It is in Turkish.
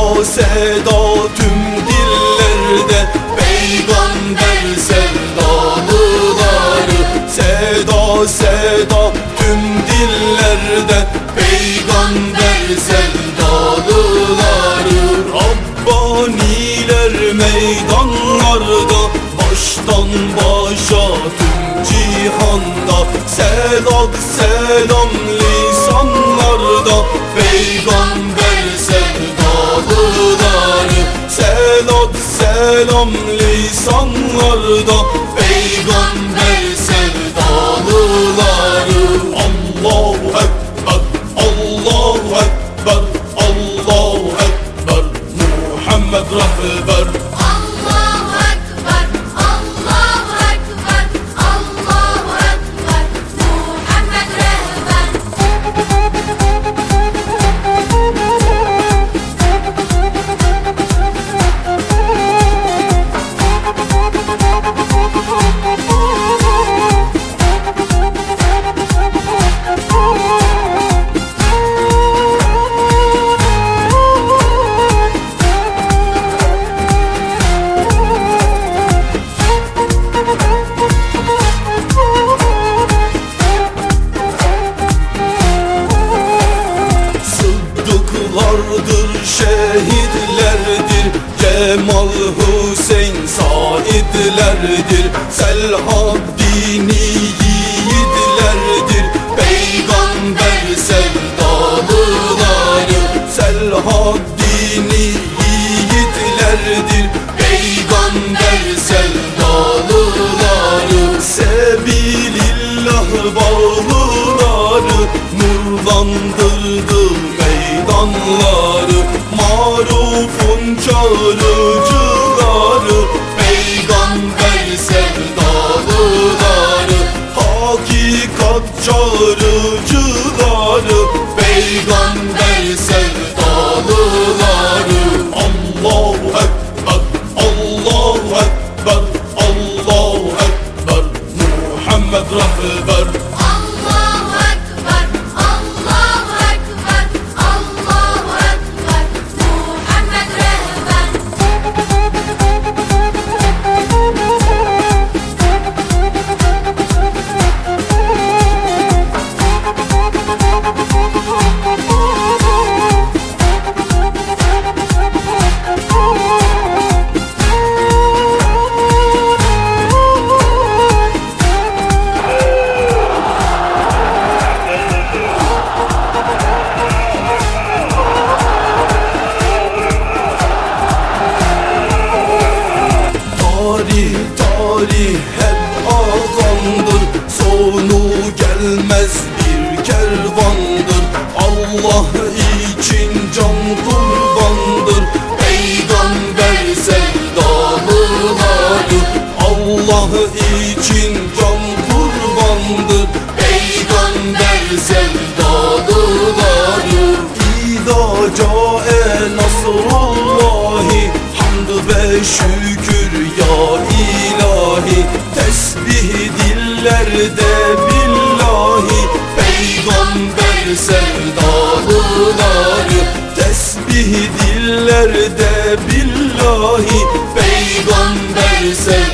o seda tüm dillerde Peygamber sevdalıları. Seda seda tüm dillerde Peygamber sevdalıları. Rabbaniler meydanlarda Baştan başa tüm cihanda Selam selam selam lisanlarda Peygamber şehitlerdir Cemal Hüseyin saidlerdir Selahaddin'i yiğitlerdir Peygamber sevdalıları Selahaddin'i yiğitlerdir Peygamber sevdalıları Sebilillah bağlıları Nurlandırdı meydanları Marufun çağrıcıları Tarih tarih hep ağamdır Sonu gelmez bir kervandır. Allah şükür ya ilahi Tesbih dillerde billahi. Peygamber sevdalıları Tesbih dillerde billahi. Peygamber sevdalıları